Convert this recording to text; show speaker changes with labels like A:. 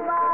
A: Bye-bye.